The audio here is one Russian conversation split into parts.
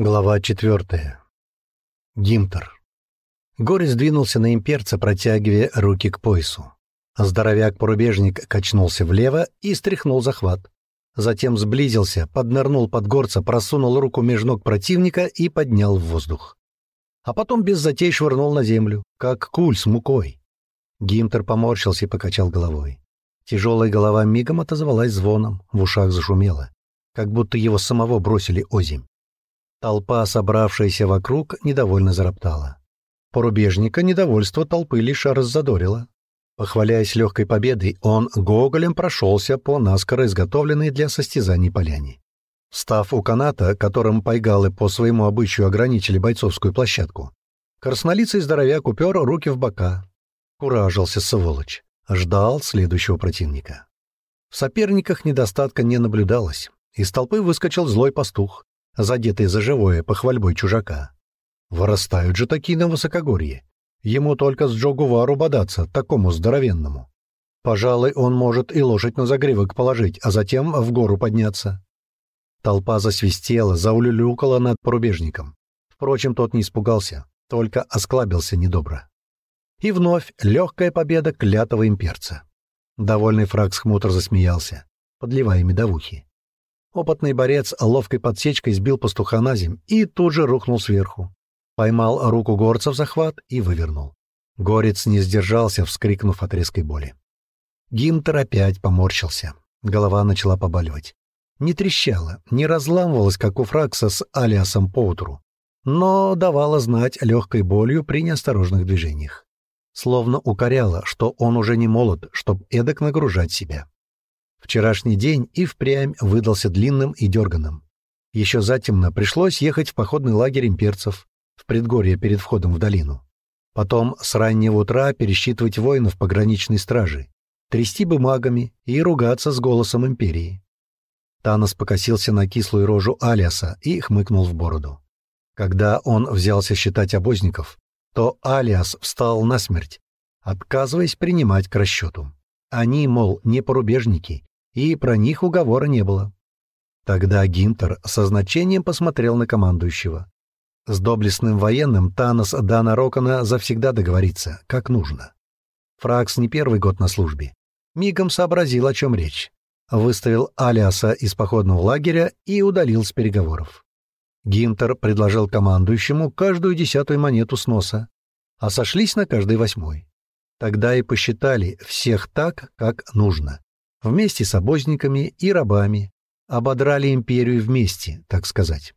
Глава четвертая. Гимтер. Горец двинулся на имперца, протягивая руки к поясу. Здоровяк-порубежник качнулся влево и стряхнул захват. Затем сблизился, поднырнул под горца, просунул руку между ног противника и поднял в воздух. А потом без затей швырнул на землю, как куль с мукой. Гимтер поморщился и покачал головой. Тяжелая голова мигом отозвалась звоном, в ушах зашумело, как будто его самого бросили озимь. Толпа, собравшаяся вокруг, недовольно зароптала. Порубежника недовольство толпы лишь раззадорило. Похваляясь легкой победой, он гоголем прошелся по наскоро изготовленной для состязаний поляне. Став у каната, которым пайгалы по своему обычаю ограничили бойцовскую площадку, краснолицый здоровяк упер руки в бока. Куражился сволочь. Ждал следующего противника. В соперниках недостатка не наблюдалось. Из толпы выскочил злой пастух задетый за живое похвальбой чужака. Вырастают же такие на высокогорье. Ему только с Джогувару бодаться, такому здоровенному. Пожалуй, он может и лошадь на загривок положить, а затем в гору подняться. Толпа засвистела, заулюлюкала над порубежником. Впрочем, тот не испугался, только осклабился недобро. И вновь легкая победа клятого имперца. Довольный фраксхмутр засмеялся, подливая медовухи. Опытный борец ловкой подсечкой сбил пастуха на земь и тут же рухнул сверху. Поймал руку горца в захват и вывернул. Горец не сдержался, вскрикнув от резкой боли. Гимтер опять поморщился. Голова начала побаливать. Не трещала, не разламывалась, как у Фракса с Алиасом поутру, но давала знать легкой болью при неосторожных движениях. Словно укоряла, что он уже не молод, чтоб эдак нагружать себя. Вчерашний день и впрямь выдался длинным и дерганым. Еще затемно пришлось ехать в походный лагерь имперцев, в предгорье перед входом в долину. Потом с раннего утра пересчитывать воинов пограничной стражи, трясти бумагами и ругаться с голосом империи. Танос покосился на кислую рожу Алиаса и хмыкнул в бороду. Когда он взялся считать обозников, то Алиас встал насмерть, отказываясь принимать к расчету. Они, мол, не порубежники и про них уговора не было. Тогда Гинтер со значением посмотрел на командующего. С доблестным военным Танос Дана Рокона завсегда договорится, как нужно. Фракс не первый год на службе. Мигом сообразил, о чем речь. Выставил Алиаса из походного лагеря и удалил с переговоров. Гинтер предложил командующему каждую десятую монету с носа, а сошлись на каждой восьмой. Тогда и посчитали всех так, как нужно вместе с обозниками и рабами, ободрали империю вместе, так сказать.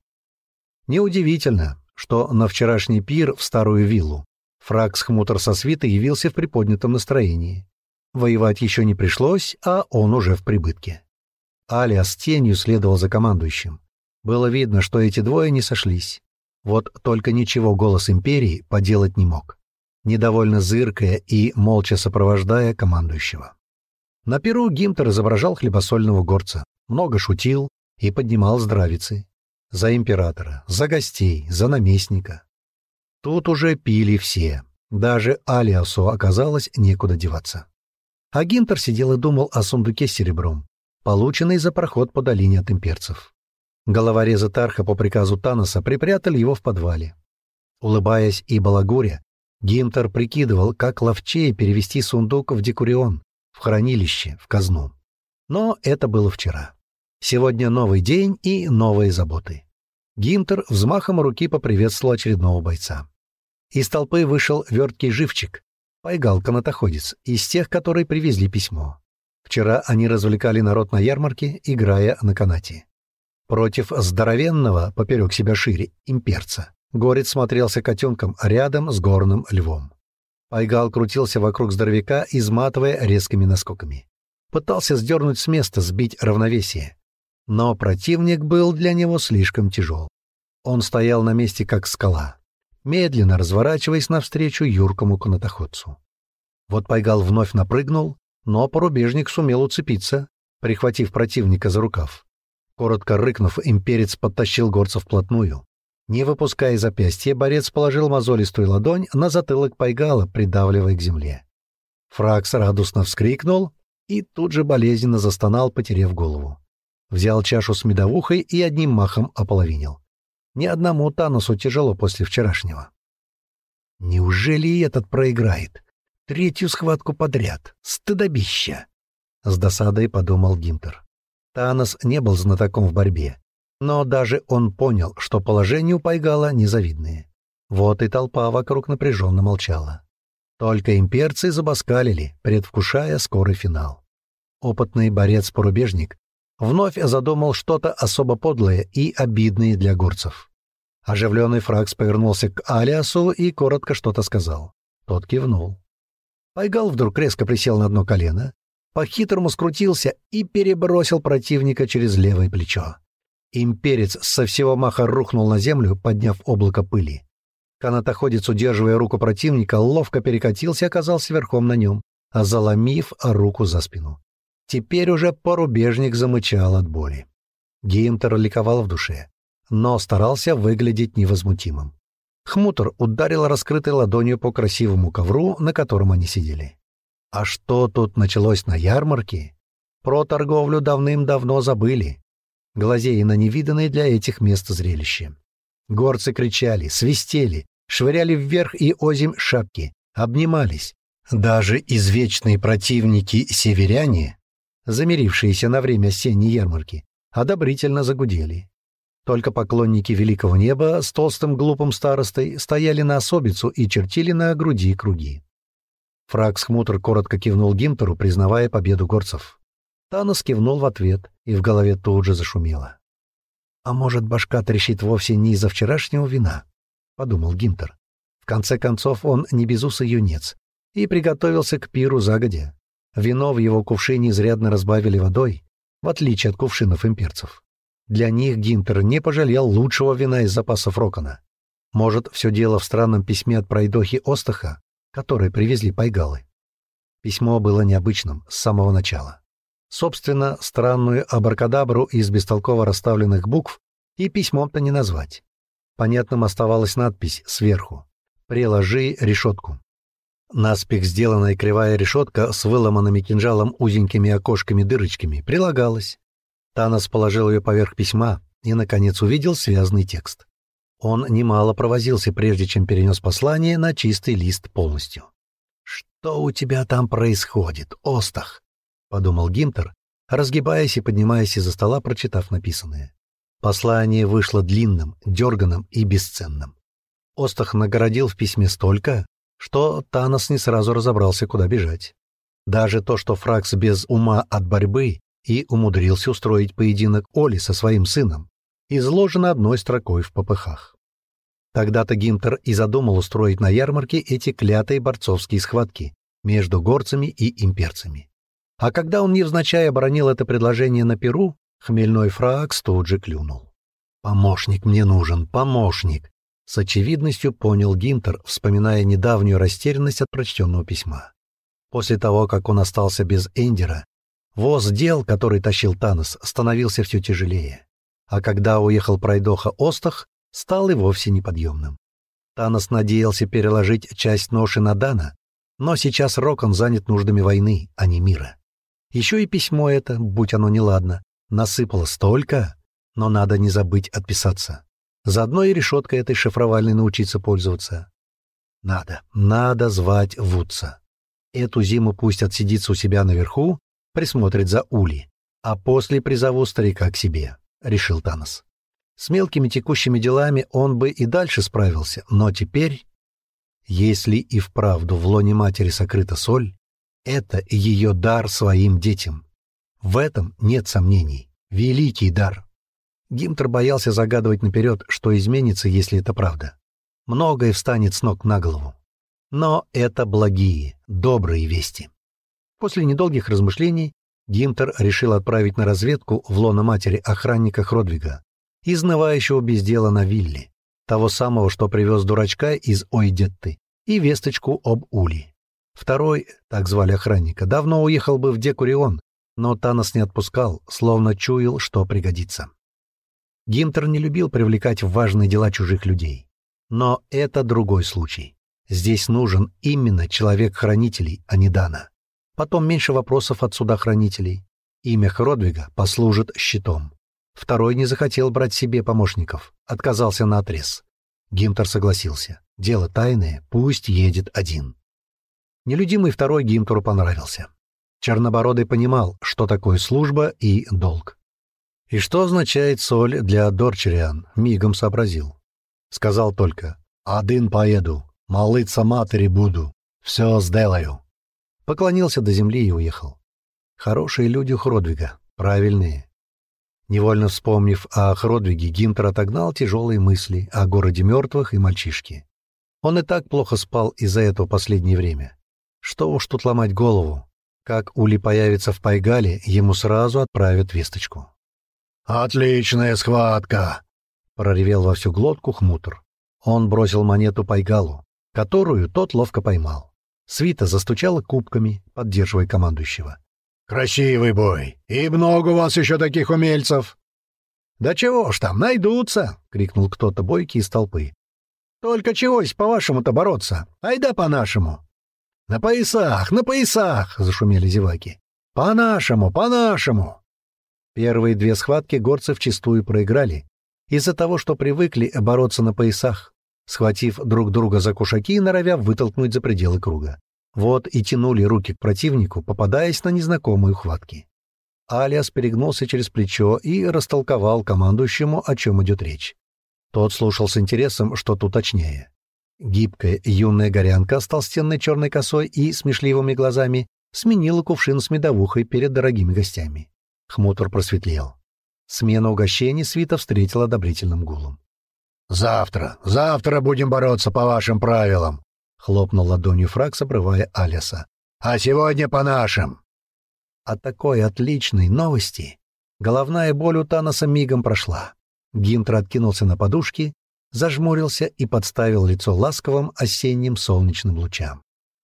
Неудивительно, что на вчерашний пир в старую виллу Фракс Хмутер со свитой явился в приподнятом настроении. Воевать еще не пришлось, а он уже в прибытке. Алиас с тенью следовал за командующим. Было видно, что эти двое не сошлись. Вот только ничего голос империи поделать не мог, недовольно зыркая и молча сопровождая командующего. На перу Гимтер изображал хлебосольного горца, много шутил и поднимал здравицы. За императора, за гостей, за наместника. Тут уже пили все. Даже Алиасу оказалось некуда деваться. А Гимтер сидел и думал о сундуке с серебром, полученный за проход по долине от имперцев. Головорезы Тарха по приказу Таноса припрятали его в подвале. Улыбаясь и балагуря, Гимтер прикидывал, как ловчее перевести сундук в Декурион, в хранилище, в казну. Но это было вчера. Сегодня новый день и новые заботы. Гинтер взмахом руки поприветствовал очередного бойца. Из толпы вышел верткий живчик, пайгал-канатоходец, из тех, которые привезли письмо. Вчера они развлекали народ на ярмарке, играя на канате. Против здоровенного, поперек себя шире, имперца, горец смотрелся котенком рядом с горным львом. Пайгал крутился вокруг здоровяка, изматывая резкими наскоками. Пытался сдернуть с места, сбить равновесие. Но противник был для него слишком тяжел. Он стоял на месте, как скала, медленно разворачиваясь навстречу юркому канатоходцу. Вот Пайгал вновь напрыгнул, но порубежник сумел уцепиться, прихватив противника за рукав. Коротко рыкнув, имперец подтащил горца вплотную. Не выпуская запястья, борец положил мозолистую ладонь на затылок Пайгала, придавливая к земле. Фракс радостно вскрикнул и тут же болезненно застонал, потеряв голову. Взял чашу с медовухой и одним махом ополовинил. Ни одному Таносу тяжело после вчерашнего. Неужели и этот проиграет? Третью схватку подряд. Стыдобища. С досадой подумал Гинтер. Танос не был знатоком в борьбе, но даже он понял, что положение у Пайгала незавидное. Вот и толпа вокруг напряженно молчала. Только имперцы забаскалили, предвкушая скорый финал. Опытный борец-порубежник вновь задумал что-то особо подлое и обидное для горцев. Оживленный Фракс повернулся к Алиасу и коротко что-то сказал. Тот кивнул. Пайгал вдруг резко присел на одно колено, по-хитрому скрутился и перебросил противника через левое плечо. Имперец со всего маха рухнул на землю, подняв облако пыли. Канатоходец, удерживая руку противника, ловко перекатился и оказался верхом на нем, заломив руку за спину. Теперь уже порубежник замычал от боли. Геймтер ликовал в душе но старался выглядеть невозмутимым. Хмутер ударил раскрытой ладонью по красивому ковру, на котором они сидели. А что тут началось на ярмарке? Про торговлю давным-давно забыли. Глазея на невиданное для этих мест зрелище. Горцы кричали, свистели, швыряли вверх и озим шапки, обнимались. Даже извечные противники-северяне, замирившиеся на время осенней ярмарки, одобрительно загудели. Только поклонники великого неба с толстым глупым старостой стояли на особицу и чертили на груди круги. Фракс Хмутер коротко кивнул Гимтеру, признавая победу горцев. Танос кивнул в ответ, и в голове тут же зашумело. «А может, башка трещит вовсе не из-за вчерашнего вина?» — подумал Гимтер. В конце концов, он не безусый юнец и приготовился к пиру загодя. Вино в его кувшине изрядно разбавили водой, в отличие от кувшинов имперцев. Для них Гинтер не пожалел лучшего вина из запасов Рокона. Может, все дело в странном письме от пройдохи Остаха, который привезли Пайгалы. Письмо было необычным с самого начала. Собственно, странную абракадабру из бестолково расставленных букв и письмом-то не назвать. Понятным оставалась надпись сверху «Приложи решетку». Наспех сделанная кривая решетка с выломанными кинжалом узенькими окошками-дырочками прилагалась, Танос положил ее поверх письма и, наконец, увидел связанный текст. Он немало провозился, прежде чем перенес послание на чистый лист полностью. «Что у тебя там происходит, Остах?» — подумал Гимтер, разгибаясь и поднимаясь из-за стола, прочитав написанное. Послание вышло длинным, дерганым и бесценным. Остах нагородил в письме столько, что Танос не сразу разобрался, куда бежать. Даже то, что Фракс без ума от борьбы и умудрился устроить поединок Оли со своим сыном, изложено одной строкой в попыхах. Тогда-то Гимтер и задумал устроить на ярмарке эти клятые борцовские схватки между горцами и имперцами. А когда он невзначай оборонил это предложение на Перу, хмельной фракс тут же клюнул. «Помощник мне нужен, помощник!» С очевидностью понял Гимтер, вспоминая недавнюю растерянность от прочтенного письма. После того, как он остался без Эндера, Воз дел, который тащил Танос, становился все тяжелее. А когда уехал пройдоха Остах, стал и вовсе неподъемным. Танос надеялся переложить часть ноши на Дана, но сейчас Рокон занят нуждами войны, а не мира. Еще и письмо это, будь оно неладно, насыпало столько, но надо не забыть отписаться. Заодно и решеткой этой шифровальной научиться пользоваться. Надо, надо звать Вудса. Эту зиму пусть отсидится у себя наверху, присмотрит за Ули, а после призову старика к себе», — решил Танос. С мелкими текущими делами он бы и дальше справился, но теперь... Если и вправду в лоне матери сокрыта соль, это ее дар своим детям. В этом нет сомнений. Великий дар. Гимтер боялся загадывать наперед, что изменится, если это правда. Многое встанет с ног на голову. Но это благие, добрые вести. После недолгих размышлений Гимтер решил отправить на разведку в лоно матери охранника Хродвига, изнывающего без дела на вилле, того самого, что привез дурачка из Ойдетты, и весточку об Ули. Второй, так звали охранника, давно уехал бы в Декурион, но Танос не отпускал, словно чуял, что пригодится. Гимтер не любил привлекать в важные дела чужих людей. Но это другой случай. Здесь нужен именно человек-хранителей, а не Дана. Потом меньше вопросов от судохранителей. Имя Хродвига послужит щитом. Второй не захотел брать себе помощников, отказался на отрез. Гимтер согласился. Дело тайное, пусть едет один. Нелюдимый второй Гимтеру понравился. Чернобородый понимал, что такое служба и долг. И что означает соль для Дорчериан, мигом сообразил. Сказал только «Один поеду, молиться матери буду, все сделаю». Поклонился до земли и уехал. Хорошие люди у Хродвига, правильные. Невольно вспомнив о Хродвиге, Гимтер отогнал тяжелые мысли о городе мертвых и мальчишке. Он и так плохо спал из-за этого последнее время. Что уж тут ломать голову. Как Ули появится в Пайгале, ему сразу отправят весточку. «Отличная схватка!» — проревел во всю глотку хмутр. Он бросил монету Пайгалу, которую тот ловко поймал. Свита застучала кубками, поддерживая командующего. «Красивый бой! И много у вас еще таких умельцев!» «Да чего ж там, найдутся!» — крикнул кто-то бойкий из толпы. «Только чегось по-вашему-то бороться? Айда по-нашему!» «На поясах, на поясах!» — зашумели зеваки. «По-нашему, по-нашему!» Первые две схватки горцы вчистую проиграли из-за того, что привыкли бороться на поясах, схватив друг друга за кушаки и норовя вытолкнуть за пределы круга. Вот и тянули руки к противнику, попадаясь на незнакомые ухватки. Алиас перегнулся через плечо и растолковал командующему, о чем идет речь. Тот слушал с интересом, что тут точнее. Гибкая юная горянка с толстенной черной косой и смешливыми глазами сменила кувшин с медовухой перед дорогими гостями. Хмутр просветлел. Смена угощений свита встретила одобрительным гулом. «Завтра, завтра будем бороться по вашим правилам», хлопнул ладонью Фракс, обрывая Алиса. «А сегодня по нашим!» От такой отличной новости головная боль у Таноса мигом прошла. Гинтер откинулся на подушки, зажмурился и подставил лицо ласковым осенним солнечным лучам.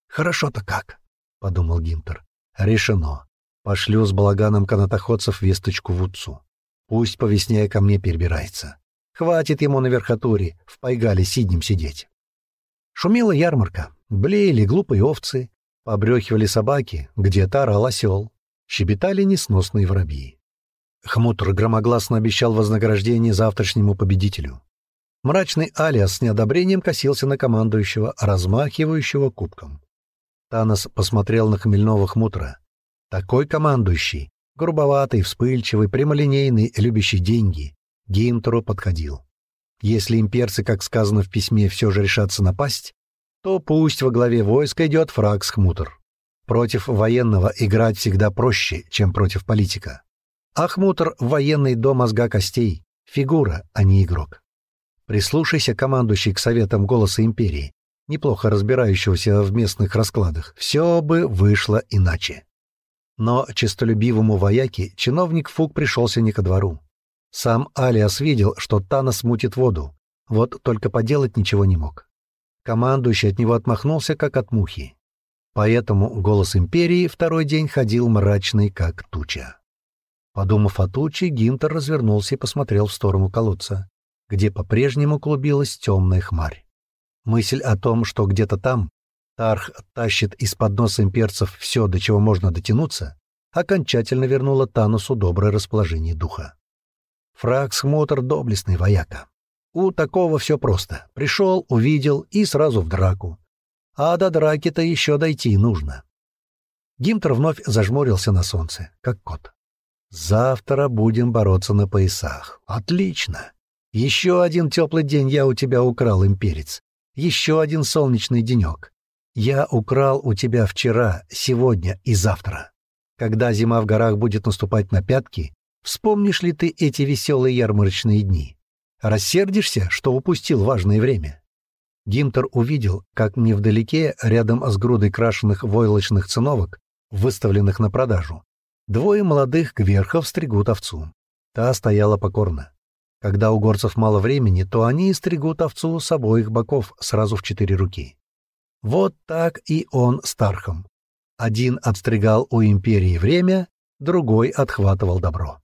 «Хорошо-то как!» — подумал Гинтер. «Решено. Пошлю с балаганом канатоходцев весточку в Утцу. Пусть по весне ко мне перебирается. Хватит ему на верхотуре в Пайгале сиднем сидеть». Шумела ярмарка, блеяли глупые овцы, побрехивали собаки, где-то орал осел, щебетали несносные воробьи. Хмутр громогласно обещал вознаграждение завтрашнему победителю. Мрачный Алиас с неодобрением косился на командующего, размахивающего кубком. Танос посмотрел на хмельного хмутра. Такой командующий, грубоватый, вспыльчивый, прямолинейный, любящий деньги, Геймтору подходил. Если имперцы, как сказано в письме, все же решатся напасть, то пусть во главе войска идет Фракс Хмутер. Против военного играть всегда проще, чем против политика. А Хмутер — военный до мозга костей, фигура, а не игрок. Прислушайся, командующий, к советам голоса империи, неплохо разбирающегося в местных раскладах, все бы вышло иначе. Но честолюбивому вояке чиновник Фук пришелся не ко двору. Сам Алиас видел, что Танос мутит воду, вот только поделать ничего не мог. Командующий от него отмахнулся, как от мухи. Поэтому голос империи второй день ходил мрачный, как туча. Подумав о туче, Гинтер развернулся и посмотрел в сторону колодца, где по-прежнему клубилась темная хмарь. Мысль о том, что где-то там Тарх тащит из-под носа имперцев все, до чего можно дотянуться, окончательно вернула Танусу доброе расположение духа. Фраксмотр — доблестный вояка. У такого все просто. Пришел, увидел и сразу в драку. А до драки-то еще дойти нужно. Гимтер вновь зажмурился на солнце, как кот. «Завтра будем бороться на поясах. Отлично! Еще один теплый день я у тебя украл, имперец. Еще один солнечный денек. Я украл у тебя вчера, сегодня и завтра. Когда зима в горах будет наступать на пятки, Вспомнишь ли ты эти веселые ярмарочные дни? Рассердишься, что упустил важное время?» Гимтер увидел, как невдалеке, рядом с грудой крашеных войлочных циновок, выставленных на продажу, двое молодых гверхов стригут овцу. Та стояла покорно. Когда у горцев мало времени, то они стригут овцу с обоих боков сразу в четыре руки. Вот так и он с Тархом. Один отстригал у империи время, другой отхватывал добро.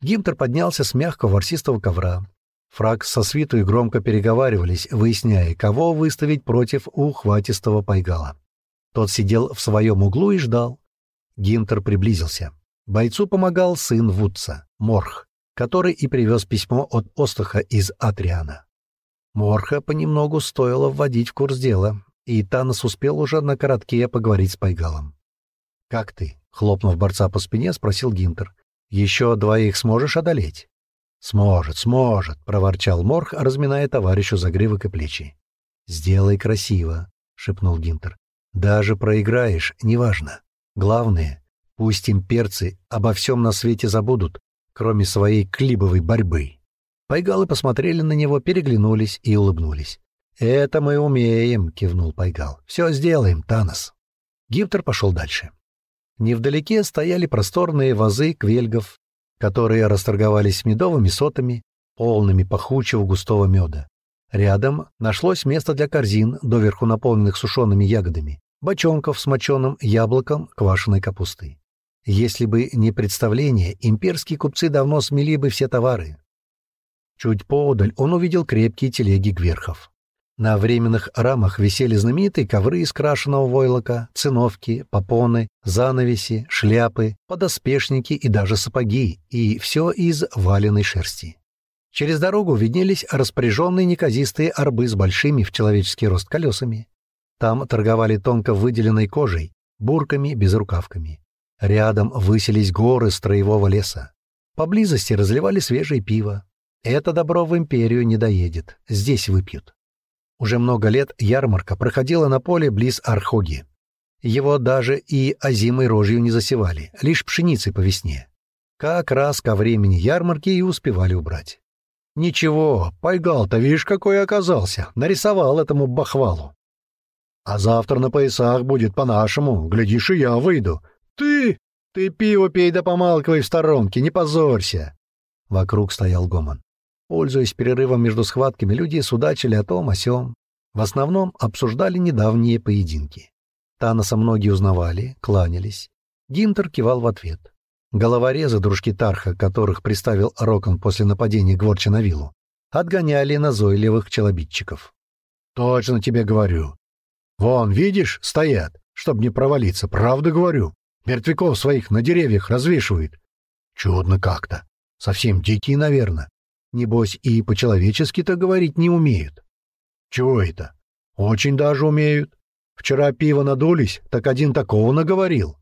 Гимтер поднялся с мягкого ворсистого ковра. Фраг со свитой громко переговаривались, выясняя, кого выставить против ухватистого пайгала. Тот сидел в своем углу и ждал. Гимтер приблизился. Бойцу помогал сын Вудса, Морх, который и привез письмо от Остаха из Атриана. Морха понемногу стоило вводить в курс дела, и Танос успел уже на коротке поговорить с Пайгалом. «Как ты?» — хлопнув борца по спине, спросил Гинтер. «Еще двоих сможешь одолеть?» «Сможет, сможет», — проворчал Морх, разминая товарищу загривок и плечи. «Сделай красиво», — шепнул Гинтер. «Даже проиграешь, неважно. Главное, пусть имперцы обо всем на свете забудут, кроме своей клибовой борьбы». Пайгалы посмотрели на него, переглянулись и улыбнулись. «Это мы умеем», — кивнул Пайгал. «Все сделаем, Танос». Гинтер пошел дальше. Невдалеке стояли просторные вазы квельгов, которые расторговались медовыми сотами, полными пахучего густого меда. Рядом нашлось место для корзин, доверху наполненных сушеными ягодами, бочонков с моченым яблоком, квашеной капустой. Если бы не представление, имперские купцы давно смели бы все товары. Чуть поодаль он увидел крепкие телеги гверхов. На временных рамах висели знаменитые ковры из крашеного войлока, циновки, попоны, занавеси, шляпы, подоспешники и даже сапоги, и все из валеной шерсти. Через дорогу виднелись распоряженные неказистые арбы с большими в человеческий рост колесами. Там торговали тонко выделенной кожей, бурками, безрукавками. Рядом высились горы строевого леса. Поблизости разливали свежее пиво. Это добро в империю не доедет, здесь выпьют. Уже много лет ярмарка проходила на поле близ Архоги. Его даже и озимой рожью не засевали, лишь пшеницей по весне. Как раз ко времени ярмарки и успевали убрать. Ничего, Пайгал-то, видишь, какой оказался, нарисовал этому бахвалу. А завтра на поясах будет по-нашему, глядишь, и я выйду. Ты, ты пиво пей да помалкивай в сторонке, не позорься. Вокруг стоял гомон. Пользуясь перерывом между схватками, люди судачили о том, о сём. В основном обсуждали недавние поединки. Таноса многие узнавали, кланялись. Гинтер кивал в ответ. Головорезы, дружки Тарха, которых приставил Рокон после нападения Гворча на виллу, отгоняли назойливых челобитчиков. «Точно тебе говорю. Вон, видишь, стоят, чтобы не провалиться, правда говорю. Мертвяков своих на деревьях развешивают. Чудно как-то. Совсем дикие, наверное. Небось, и по-человечески-то говорить не умеют. Чего это? Очень даже умеют. Вчера пиво надулись, так один такого наговорил.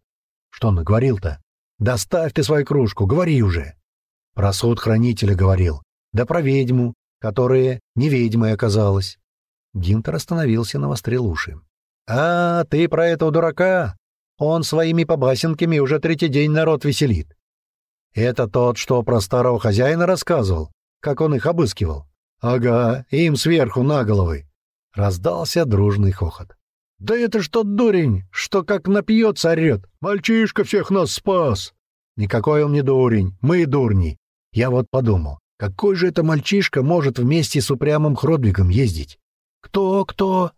Что наговорил-то? Доставь ты свою кружку, говори уже. Про суд хранителя говорил. Да про ведьму, которая не ведьмой оказалась. Гинтер остановился на уши. «А, ты про этого дурака? Он своими побасенками уже третий день народ веселит. Это тот, что про старого хозяина рассказывал, как он их обыскивал. Ага, им сверху на головы. Раздался дружный хохот. «Да это ж тот дурень, что как напьется орет. Мальчишка всех нас спас!» «Никакой он не дурень, мы дурни. Я вот подумал, какой же это мальчишка может вместе с упрямым Хродвигом ездить?» «Кто, кто?»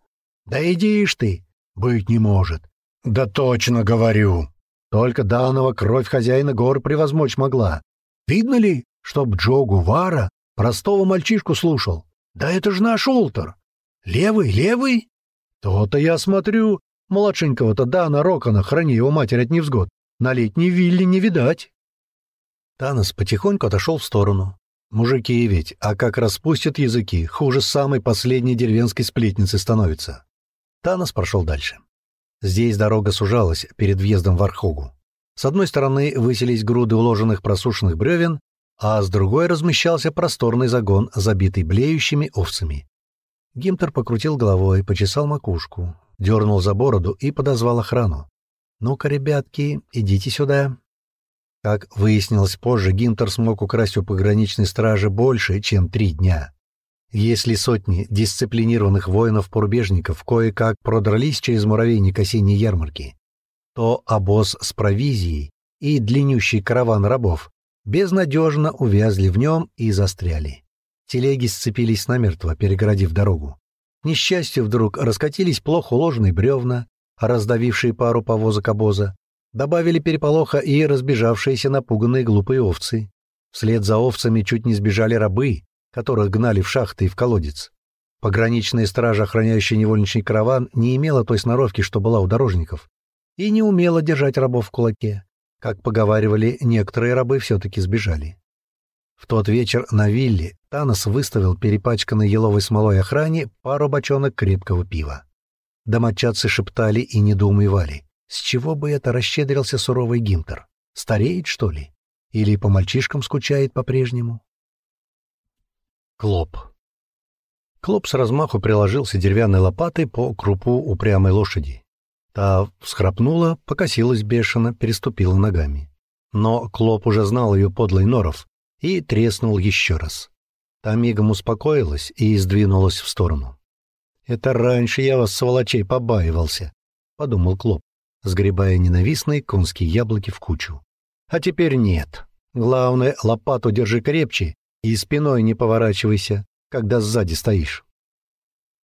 «Да идишь ты!» «Быть не может». «Да точно говорю!» Только данного кровь хозяина гор превозмочь могла. Видно ли, чтоб Джо Гувара Простого мальчишку слушал. Да это ж наш Ултер. Левый, левый? То-то я смотрю. Младшенького-то Дана Рокона, храни его матерь от невзгод. На летней вилле не видать. Танос потихоньку отошел в сторону. Мужики ведь, а как распустят языки, хуже самой последней деревенской сплетницы становится. Танос прошел дальше. Здесь дорога сужалась перед въездом в Архогу. С одной стороны высились груды уложенных просушенных бревен, а с другой размещался просторный загон, забитый блеющими овцами. Гимтер покрутил головой, почесал макушку, дернул за бороду и подозвал охрану. «Ну-ка, ребятки, идите сюда». Как выяснилось позже, Гимтер смог украсть у пограничной стражи больше, чем три дня. Если сотни дисциплинированных воинов-порубежников кое-как продрались через муравейник осенней ярмарки, то обоз с провизией и длиннющий караван рабов безнадежно увязли в нем и застряли. Телеги сцепились намертво, перегородив дорогу. К несчастью, вдруг раскатились плохо уложенные бревна, раздавившие пару повозок обоза, добавили переполоха и разбежавшиеся напуганные глупые овцы. Вслед за овцами чуть не сбежали рабы, которых гнали в шахты и в колодец. Пограничная стража, охраняющая невольничий караван, не имела той сноровки, что была у дорожников, и не умела держать рабов в кулаке. Как поговаривали, некоторые рабы все-таки сбежали. В тот вечер на вилле Танос выставил перепачканной еловой смолой охране пару бочонок крепкого пива. Домочадцы шептали и недоумевали. С чего бы это расщедрился суровый Гинтер? Стареет, что ли? Или по мальчишкам скучает по-прежнему? Клоп. Клоп с размаху приложился деревянной лопатой по крупу упрямой лошади. Та всхрапнула, покосилась бешено, переступила ногами. Но Клоп уже знал ее подлый норов и треснул еще раз. Та мигом успокоилась и сдвинулась в сторону. «Это раньше я вас, сволочей, побаивался», — подумал Клоп, сгребая ненавистные конские яблоки в кучу. «А теперь нет. Главное, лопату держи крепче и спиной не поворачивайся, когда сзади стоишь».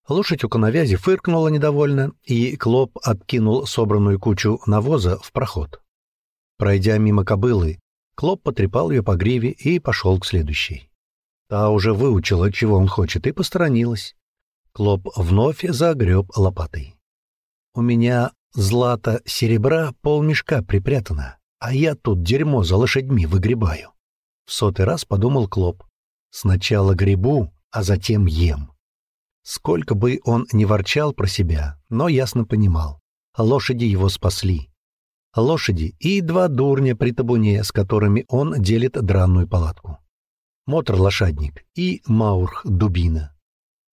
Лошадь у коновязи фыркнула недовольно, и Клоп откинул собранную кучу навоза в проход. Пройдя мимо кобылы, Клоп потрепал ее по гриве и пошел к следующей. Та уже выучила, чего он хочет, и посторонилась. Клоп вновь загреб лопатой. «У меня злато серебра полмешка припрятано, а я тут дерьмо за лошадьми выгребаю». В сотый раз подумал Клоп. «Сначала грибу, а затем ем». Сколько бы он ни ворчал про себя, но ясно понимал. Лошади его спасли. Лошади и два дурня при табуне, с которыми он делит дранную палатку. Мотор-лошадник и Маурх-дубина.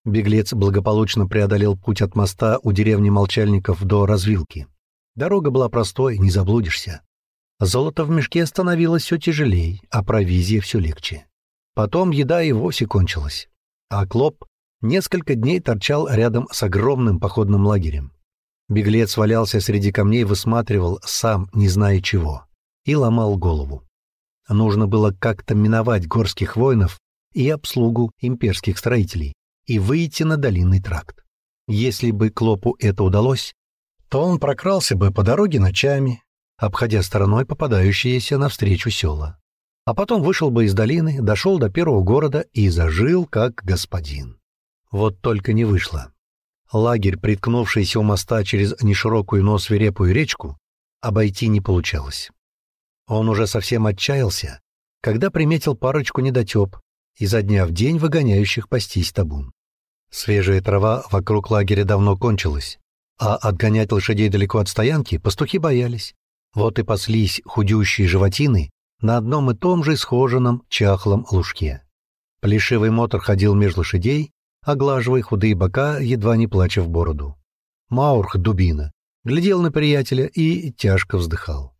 Беглец благополучно преодолел путь от моста у деревни Молчальников до развилки. Дорога была простой, не заблудишься. Золото в мешке становилось все тяжелее, а провизия все легче. Потом еда и вовсе кончилась. А Клоп несколько дней торчал рядом с огромным походным лагерем. Беглец валялся среди камней, высматривал, сам не зная чего, и ломал голову. Нужно было как-то миновать горских воинов и обслугу имперских строителей, и выйти на долинный тракт. Если бы Клопу это удалось, то он прокрался бы по дороге ночами, обходя стороной попадающиеся навстречу села. А потом вышел бы из долины, дошел до первого города и зажил как господин. Вот только не вышло. Лагерь, приткнувшийся у моста через неширокую, но свирепую речку, обойти не получалось. Он уже совсем отчаялся, когда приметил парочку недотеп, изо дня в день выгоняющих пастись табун. Свежая трава вокруг лагеря давно кончилась, а отгонять лошадей далеко от стоянки пастухи боялись. Вот и паслись худющие животины на одном и том же схоженном чахлом лужке. Плешивый мотор ходил между лошадей, оглаживая худые бока, едва не плача в бороду. Маурх, дубина, глядел на приятеля и тяжко вздыхал.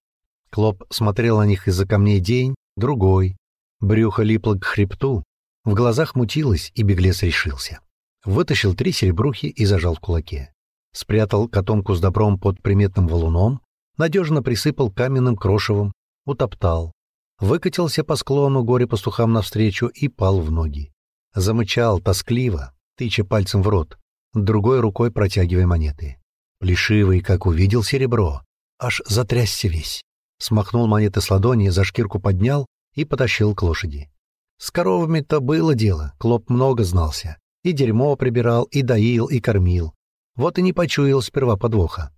Клоп смотрел на них из-за камней день, другой. Брюхо липло к хребту, в глазах мутилось, и беглец решился. Вытащил три серебрухи и зажал в кулаке. Спрятал котомку с добром под приметным валуном, надежно присыпал каменным крошевом, утоптал. Выкатился по склону горе-пастухам навстречу и пал в ноги. Замычал тоскливо, тыча пальцем в рот, другой рукой протягивая монеты. Плешивый, как увидел серебро, аж затрясся весь. Смахнул монеты с ладони, за шкирку поднял и потащил к лошади. С коровами-то было дело, Клоп много знался. И дерьмо прибирал, и доил, и кормил. Вот и не почуял сперва подвоха.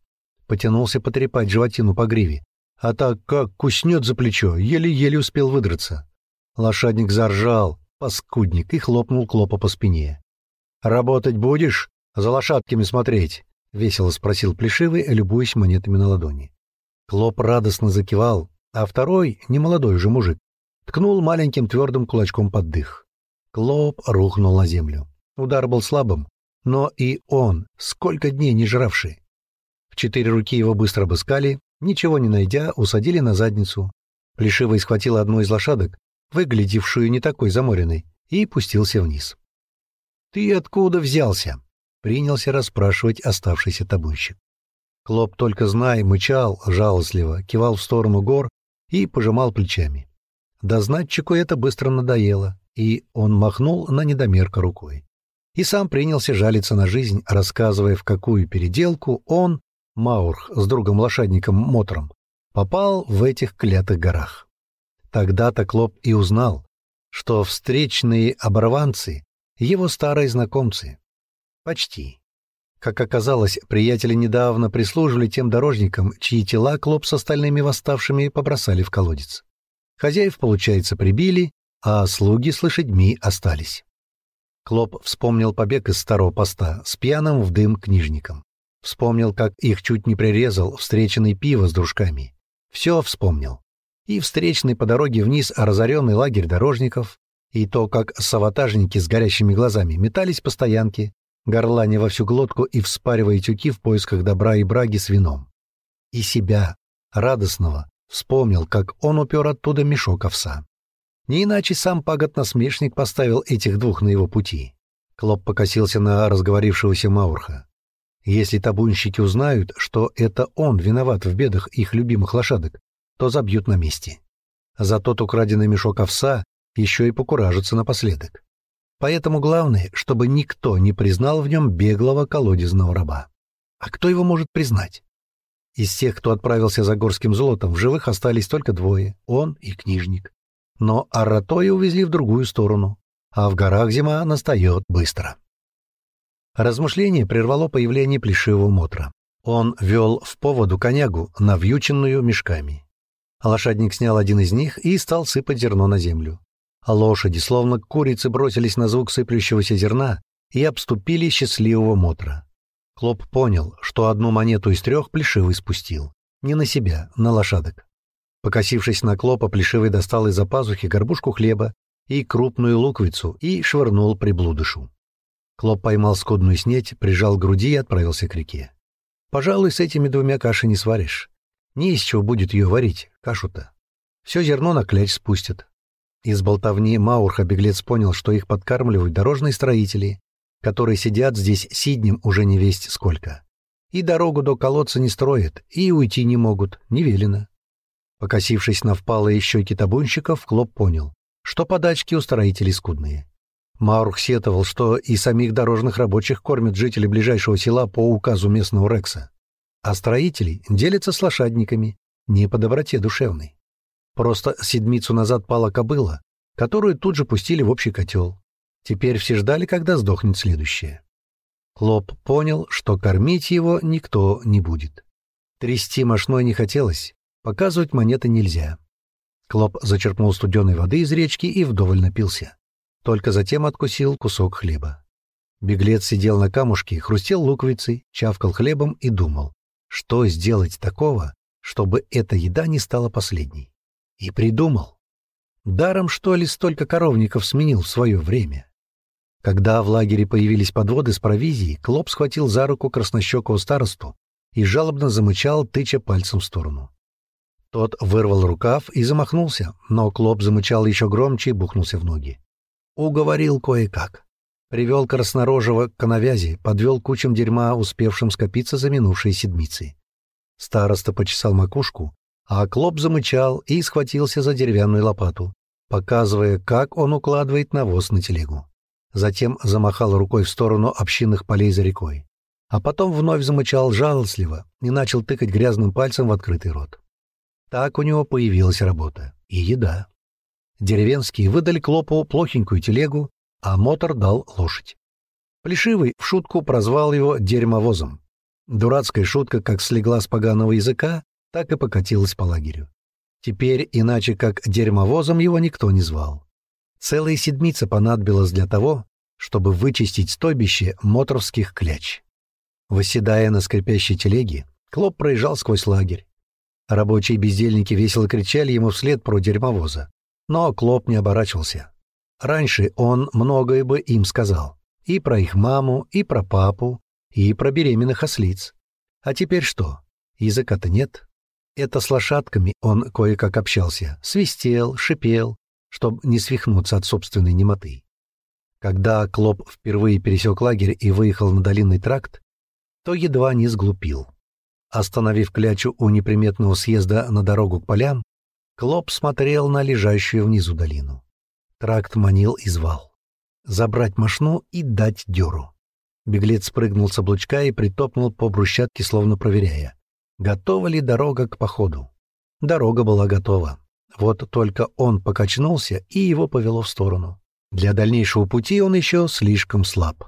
Потянулся потрепать животину по гриве. А так как куснет за плечо, еле-еле успел выдраться. Лошадник заржал, паскудник, и хлопнул Клопа по спине. «Работать будешь? За лошадками смотреть?» — весело спросил Плешивый, любуясь монетами на ладони. Клоп радостно закивал, а второй, немолодой уже мужик, ткнул маленьким твердым кулачком под дых. Клоп рухнул на землю. Удар был слабым, но и он, сколько дней не жравший. В четыре руки его быстро обыскали, ничего не найдя, усадили на задницу. Плешивый схватил одну из лошадок, выглядевшую не такой заморенной, и пустился вниз. «Ты откуда взялся?» — принялся расспрашивать оставшийся табунщик. Клоп только знай, мычал жалостливо, кивал в сторону гор и пожимал плечами. Дознатчику это быстро надоело, и он махнул на недомерка рукой. И сам принялся жалиться на жизнь, рассказывая, в какую переделку он, Маурх, с другом-лошадником Мотором, попал в этих клятых горах. Тогда-то Клоп и узнал, что встречные оборванцы — его старые знакомцы. Почти. Как оказалось, приятели недавно прислуживали тем дорожникам, чьи тела Клоп с остальными восставшими побросали в колодец. Хозяев, получается, прибили, а слуги с лошадьми остались. Клоп вспомнил побег из старого поста с пьяным в дым книжником. Вспомнил, как их чуть не прирезал встреченный пиво с дружками. Все вспомнил. И встречный по дороге вниз разоренный лагерь дорожников, и то, как саватажники с горящими глазами метались по стоянке, горланя во всю глотку и вспаривая тюки в поисках добра и браги с вином. И себя, радостного, вспомнил, как он упер оттуда мешок овса. Не иначе сам пагод-насмешник поставил этих двух на его пути. Клоп покосился на разговорившегося Маурха. Если табунщики узнают, что это он виноват в бедах их любимых лошадок, то забьют на месте. За тот украденный мешок овса еще и покуражатся напоследок. Поэтому главное, чтобы никто не признал в нем беглого колодезного раба. А кто его может признать? Из тех, кто отправился за горским золотом, в живых остались только двое — он и книжник. Но Аратоя увезли в другую сторону, а в горах зима настает быстро. Размышление прервало появление плешивого мотра. Он вел в поводу конягу, навьюченную мешками. Лошадник снял один из них и стал сыпать зерно на землю. Лошади, словно курицы, бросились на звук сыплющегося зерна и обступили счастливого мотра. Клоп понял, что одну монету из трех Плешивый спустил. Не на себя, на лошадок. Покосившись на Клопа, Плешивый достал из-за пазухи горбушку хлеба и крупную луковицу и швырнул приблудышу. Клоп поймал скудную снеть, прижал к груди и отправился к реке. Пожалуй, с этими двумя каши не сваришь. Не из чего будет ее варить, кашу-то. Все зерно на кляч спустят, из болтовни Маурха беглец понял, что их подкармливают дорожные строители, которые сидят здесь сиднем уже не весть сколько. И дорогу до колодца не строят, и уйти не могут, не велено. Покосившись на впалые щеки табунщиков, Клоп понял, что подачки у строителей скудные. Маурх сетовал, что и самих дорожных рабочих кормят жители ближайшего села по указу местного Рекса, а строителей делятся с лошадниками, не по доброте душевной. Просто седмицу назад пала кобыла, которую тут же пустили в общий котел. Теперь все ждали, когда сдохнет следующее. Клоп понял, что кормить его никто не будет. Трясти мошной не хотелось, показывать монеты нельзя. Клоп зачерпнул студеной воды из речки и вдоволь напился. Только затем откусил кусок хлеба. Беглец сидел на камушке, хрустел луковицей, чавкал хлебом и думал, что сделать такого, чтобы эта еда не стала последней. И придумал. Даром, что ли, столько коровников сменил в свое время. Когда в лагере появились подводы с провизией, Клоп схватил за руку краснощекого старосту и жалобно замычал, тыча пальцем в сторону. Тот вырвал рукав и замахнулся, но Клоп замычал еще громче и бухнулся в ноги. Уговорил кое-как. Привел краснорожего к навязи, подвел кучам дерьма, успевшим скопиться за минувшие седмицы. Староста почесал макушку а Клоп замычал и схватился за деревянную лопату, показывая, как он укладывает навоз на телегу. Затем замахал рукой в сторону общинных полей за рекой. А потом вновь замычал жалостливо и начал тыкать грязным пальцем в открытый рот. Так у него появилась работа и еда. Деревенские выдали Клопу плохенькую телегу, а мотор дал лошадь. Плешивый в шутку прозвал его «дерьмовозом». Дурацкая шутка как слегла с поганого языка, так и покатилась по лагерю. Теперь иначе как дерьмовозом его никто не звал. Целая седмица понадобилась для того, чтобы вычистить стойбище мотровских кляч. Восседая на скрипящей телеге, Клоп проезжал сквозь лагерь. Рабочие бездельники весело кричали ему вслед про дерьмовоза. Но Клоп не оборачивался. Раньше он многое бы им сказал. И про их маму, и про папу, и про беременных ослиц. А теперь что? Языка-то нет. Это с лошадками он кое-как общался, свистел, шипел, чтобы не свихнуться от собственной немоты. Когда Клоп впервые пересек лагерь и выехал на долинный тракт, то едва не сглупил. Остановив клячу у неприметного съезда на дорогу к полям, Клоп смотрел на лежащую внизу долину. Тракт манил и звал. Забрать мошну и дать дёру. Беглец спрыгнул с облучка и притопнул по брусчатке, словно проверяя готова ли дорога к походу. Дорога была готова. Вот только он покачнулся, и его повело в сторону. Для дальнейшего пути он еще слишком слаб.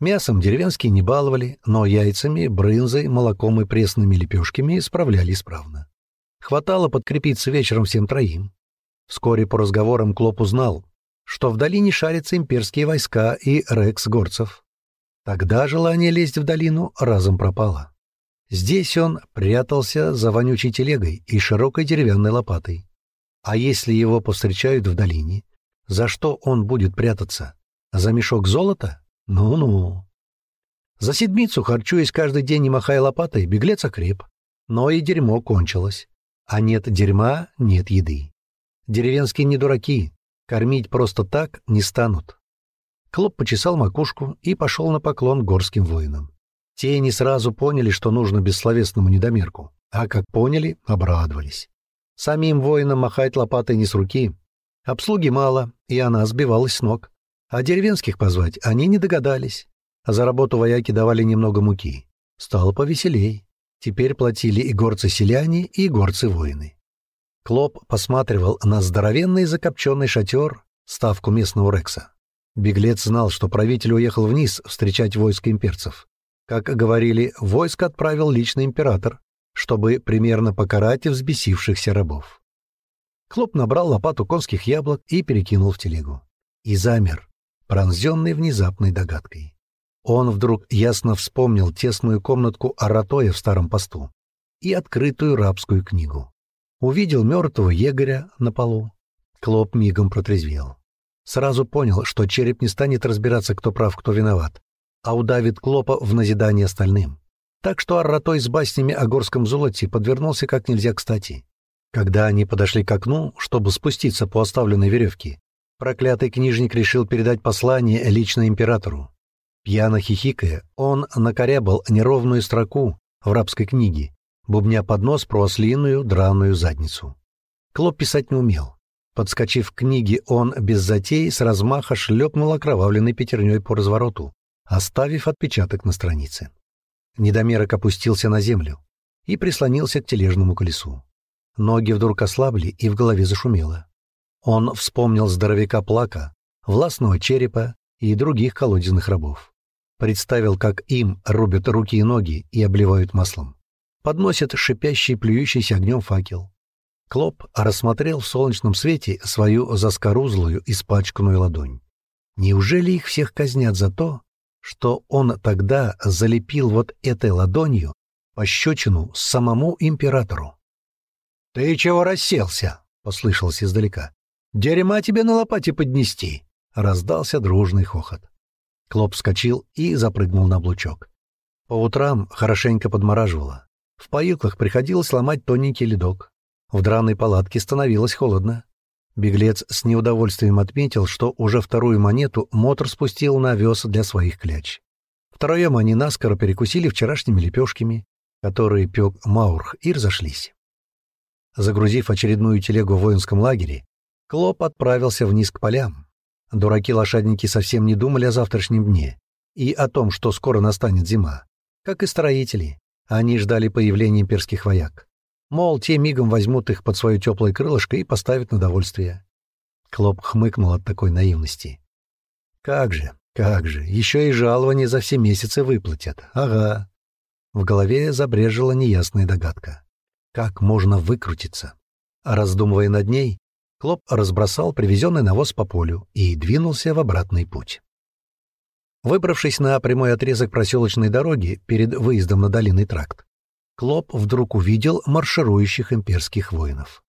Мясом деревенские не баловали, но яйцами, брынзой, молоком и пресными лепешками справляли исправно. Хватало подкрепиться вечером всем троим. Вскоре по разговорам Клоп узнал, что в долине шарятся имперские войска и Рекс Горцев. Тогда желание лезть в долину разом пропало. Здесь он прятался за вонючей телегой и широкой деревянной лопатой. А если его повстречают в долине, за что он будет прятаться? За мешок золота? Ну-ну. За седмицу, харчуясь каждый день и махая лопатой, беглец окреп. Но и дерьмо кончилось. А нет дерьма — нет еды. Деревенские не дураки, кормить просто так не станут. Клоп почесал макушку и пошел на поклон горским воинам. Те не сразу поняли, что нужно бессловесному недомерку, а как поняли, обрадовались. Самим воинам махать лопатой не с руки. Обслуги мало, и она сбивалась с ног. А деревенских позвать они не догадались. А за работу вояки давали немного муки. Стало повеселей. Теперь платили и горцы-селяне, и горцы-воины. Клоп посматривал на здоровенный закопченный шатер, ставку местного Рекса. Беглец знал, что правитель уехал вниз встречать войско имперцев. Как говорили, войско отправил личный император, чтобы примерно покарать взбесившихся рабов. Клоп набрал лопату конских яблок и перекинул в телегу. И замер, пронзенный внезапной догадкой. Он вдруг ясно вспомнил тесную комнатку Аратоя в старом посту и открытую рабскую книгу. Увидел мертвого егоря на полу. Клоп мигом протрезвел. Сразу понял, что череп не станет разбираться, кто прав, кто виноват, а удавит Клопа в назидание остальным. Так что Арратой с баснями о горском золоте подвернулся как нельзя кстати. Когда они подошли к окну, чтобы спуститься по оставленной веревке, проклятый книжник решил передать послание лично императору. Пьяно хихикая, он накорябал неровную строку в рабской книге, бубня под нос про ослиную драную задницу. Клоп писать не умел. Подскочив к книге, он без затей с размаха шлепнул окровавленной пятерней по развороту, оставив отпечаток на странице. Недомерок опустился на землю и прислонился к тележному колесу. Ноги вдруг ослабли и в голове зашумело. Он вспомнил здоровяка Плака, властного черепа и других колодезных рабов. Представил, как им рубят руки и ноги и обливают маслом. Подносят шипящий, плюющийся огнем факел. Клоп рассмотрел в солнечном свете свою заскорузлую, испачканную ладонь. Неужели их всех казнят за то, что он тогда залепил вот этой ладонью пощечину самому императору? — Ты чего расселся? — послышалось издалека. — Дерьма тебе на лопате поднести! — раздался дружный хохот. Клоп вскочил и запрыгнул на облучок. По утрам хорошенько подмораживало. В поилках приходилось ломать тоненький ледок. В драной палатке становилось холодно. Беглец с неудовольствием отметил, что уже вторую монету Мотор спустил на овес для своих кляч. Втроем они наскоро перекусили вчерашними лепешками, которые пек Маурх, и разошлись. Загрузив очередную телегу в воинском лагере, Клоп отправился вниз к полям. Дураки-лошадники совсем не думали о завтрашнем дне и о том, что скоро настанет зима. Как и строители, они ждали появления имперских вояк. Мол, те мигом возьмут их под свое теплое крылышко и поставят на довольствие. Клоп хмыкнул от такой наивности. Как же, как же, еще и жалование за все месяцы выплатят. Ага. В голове забрежила неясная догадка. Как можно выкрутиться? А раздумывая над ней, Клоп разбросал привезенный навоз по полю и двинулся в обратный путь. Выбравшись на прямой отрезок проселочной дороги перед выездом на долинный тракт, Клоп вдруг увидел марширующих имперских воинов.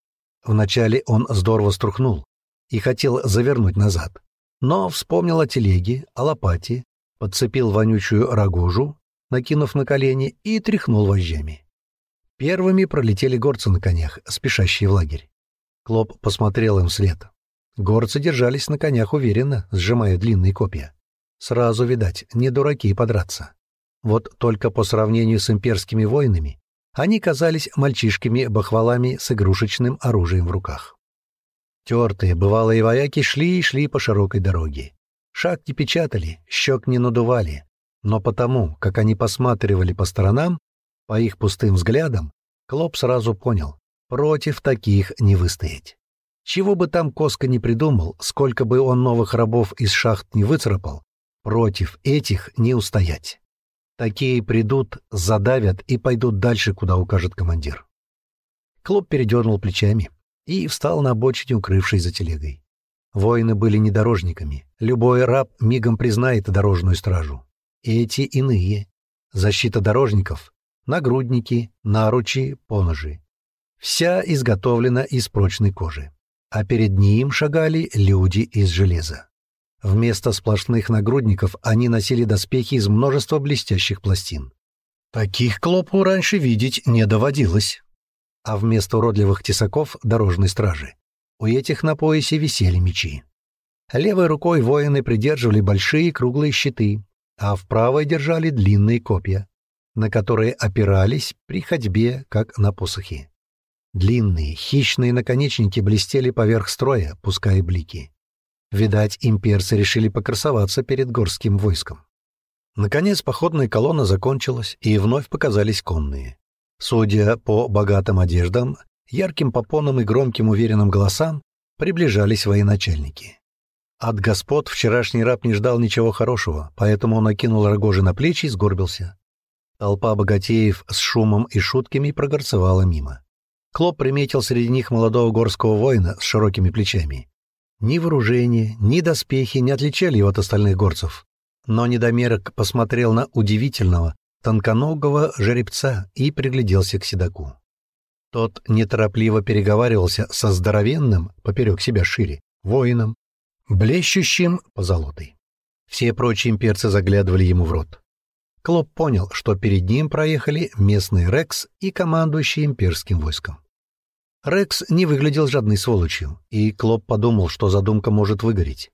Вначале он здорово струхнул и хотел завернуть назад, но вспомнил о телеге, о лопате, подцепил вонючую рогожу, накинув на колени, и тряхнул вожжами. Первыми пролетели горцы на конях, спешащие в лагерь. Клоп посмотрел им вслед. Горцы держались на конях уверенно, сжимая длинные копья. Сразу, видать, не дураки подраться. Вот только по сравнению с имперскими воинами они казались мальчишками-бахвалами с игрушечным оружием в руках. Тертые, бывалые вояки шли и шли по широкой дороге. Шаг не печатали, щек не надували, но потому, как они посматривали по сторонам, по их пустым взглядам, Клоп сразу понял — против таких не выстоять. Чего бы там Коска не придумал, сколько бы он новых рабов из шахт не выцарапал, против этих не устоять. Такие придут, задавят и пойдут дальше, куда укажет командир. Клоп передернул плечами. и встал на обочине, укрывшись за телегой. Воины были недорожниками. Любой раб мигом признает дорожную стражу. Эти иные. Защита дорожников — нагрудники, наручи, поножи. Вся изготовлена из прочной кожи. А перед ним шагали люди из железа. Вместо сплошных нагрудников они носили доспехи из множества блестящих пластин. Таких Клопу раньше видеть не доводилось. А вместо уродливых тесаков — дорожной стражи. У этих на поясе висели мечи. Левой рукой воины придерживали большие круглые щиты, а в правой держали длинные копья, на которые опирались при ходьбе, как на посохи. Длинные, хищные наконечники блестели поверх строя, пуская блики. Видать, имперцы решили покрасоваться перед горским войском. Наконец походная колонна закончилась, и вновь показались конные. Судя по богатым одеждам, ярким попонам и громким уверенным голосам, приближались военачальники. От господ вчерашний раб не ждал ничего хорошего, поэтому он окинул рогожи на плечи и сгорбился. Толпа богатеев с шумом и шутками прогорцевала мимо. Клоп приметил среди них молодого горского воина с широкими плечами. Ни вооружение, ни доспехи не отличали его от остальных горцев. Но недомерок посмотрел на удивительного, тонконогого жеребца и пригляделся к седаку. Тот неторопливо переговаривался со здоровенным, поперек себя шире, воином, блещущим позолотой. Все прочие имперцы заглядывали ему в рот. Клоп понял, что перед ним проехали местный Рекс и командующий имперским войском. Рекс не выглядел жадной сволочью, и Клоп подумал, что задумка может выгореть.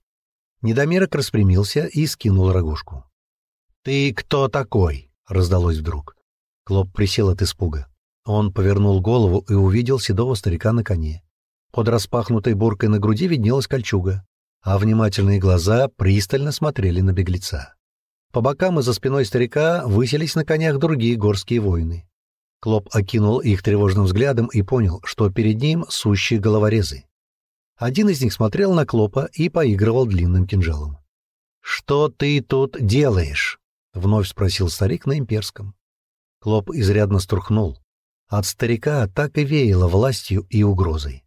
Недомерок распрямился и скинул рогожку. «Ты кто такой?» — раздалось вдруг. Клоп присел от испуга. Он повернул голову и увидел седого старика на коне. Под распахнутой буркой на груди виднелась кольчуга, а внимательные глаза пристально смотрели на беглеца. По бокам и за спиной старика высились на конях другие горские воины. Клоп окинул их тревожным взглядом и понял, что перед ним сущие головорезы. Один из них смотрел на Клопа и поигрывал длинным кинжалом. «Что ты тут делаешь?» — вновь спросил старик на имперском. Клоп изрядно струхнул. От старика так и веяло властью и угрозой.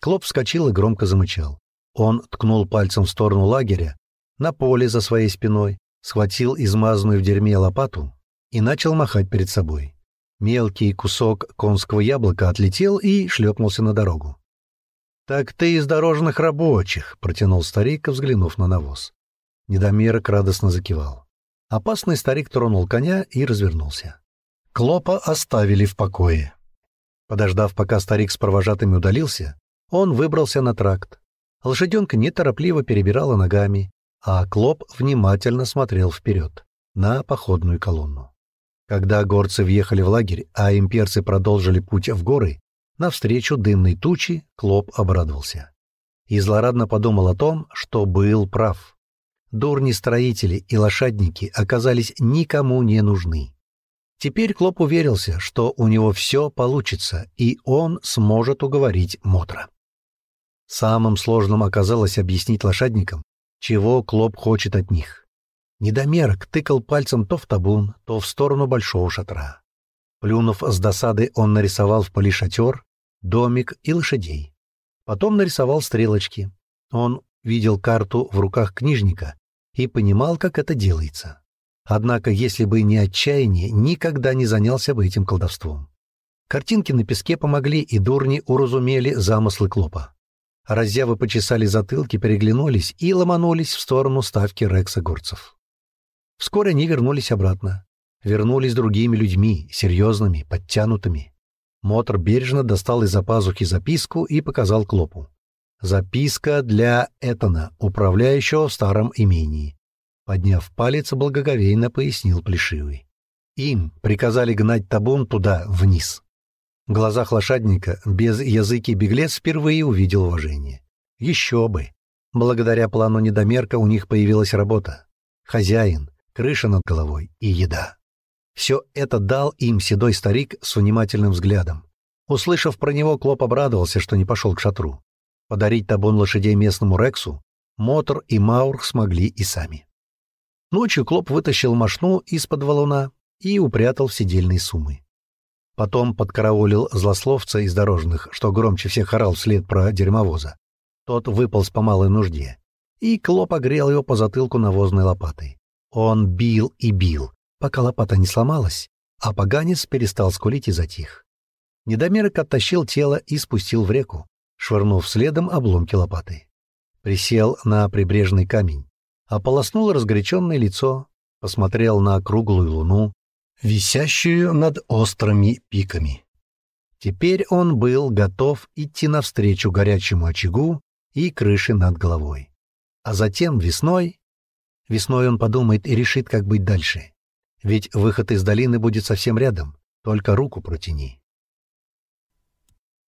Клоп вскочил и громко замычал. Он ткнул пальцем в сторону лагеря, на поле за своей спиной, схватил измазанную в дерьме лопату и начал махать перед собой. Мелкий кусок конского яблока отлетел и шлепнулся на дорогу. «Так ты из дорожных рабочих», — протянул старик, взглянув на навоз. Недомерок радостно закивал. Опасный старик тронул коня и развернулся. Клопа оставили в покое. Подождав, пока старик с провожатыми удалился, он выбрался на тракт. Лошаденка неторопливо перебирала ногами, а Клоп внимательно смотрел вперед, на походную колонну. Когда горцы въехали в лагерь, а имперцы продолжили путь в горы, навстречу дымной тучи Клоп обрадовался. И злорадно подумал о том, что был прав. Дурни-строители и лошадники оказались никому не нужны. Теперь Клоп уверился, что у него все получится, и он сможет уговорить Мотра. Самым сложным оказалось объяснить лошадникам, чего Клоп хочет от них. Недомерок тыкал пальцем то в табун, то в сторону большого шатра. Плюнув с досады, он нарисовал в поли шатер, домик и лошадей. Потом нарисовал стрелочки. Он видел карту в руках книжника и понимал, как это делается. Однако, если бы не отчаяние, никогда не занялся бы этим колдовством. Картинки на песке помогли, и дурни уразумели замыслы Клопа. Раззявы почесали затылки, переглянулись и ломанулись в сторону ставки Рекса Горцев. Вскоре они вернулись обратно. Вернулись другими людьми, серьезными, подтянутыми. Мотор бережно достал из-за пазухи записку и показал Клопу. «Записка для Этана, управляющего в старом имении». Подняв палец, благоговейно пояснил Плешивый. Им приказали гнать табун туда, вниз. В глазах лошадника без языки беглец впервые увидел уважение. Еще бы! Благодаря плану недомерка у них появилась работа. Хозяин, крыша над головой и еда. Все это дал им седой старик с внимательным взглядом. Услышав про него, Клоп обрадовался, что не пошел к шатру. Подарить табун лошадей местному Рексу Мотор и Маурх смогли и сами. Ночью Клоп вытащил мошну из-под валуна и упрятал в сидельные суммы. Потом подкараулил злословца из дорожных, что громче всех орал вслед про дерьмовоза. Тот выполз по малой нужде, и Клоп огрел его по затылку навозной лопатой. Он бил и бил, пока лопата не сломалась, а поганец перестал скулить и затих. Недомерок оттащил тело и спустил в реку, швырнув следом обломки лопаты. Присел на прибрежный камень, ополоснул разгоряченное лицо, посмотрел на круглую луну, висящую над острыми пиками. Теперь он был готов идти навстречу горячему очагу и крыше над головой. А затем весной... Весной он подумает и решит, как быть дальше. Ведь выход из долины будет совсем рядом, только руку протяни.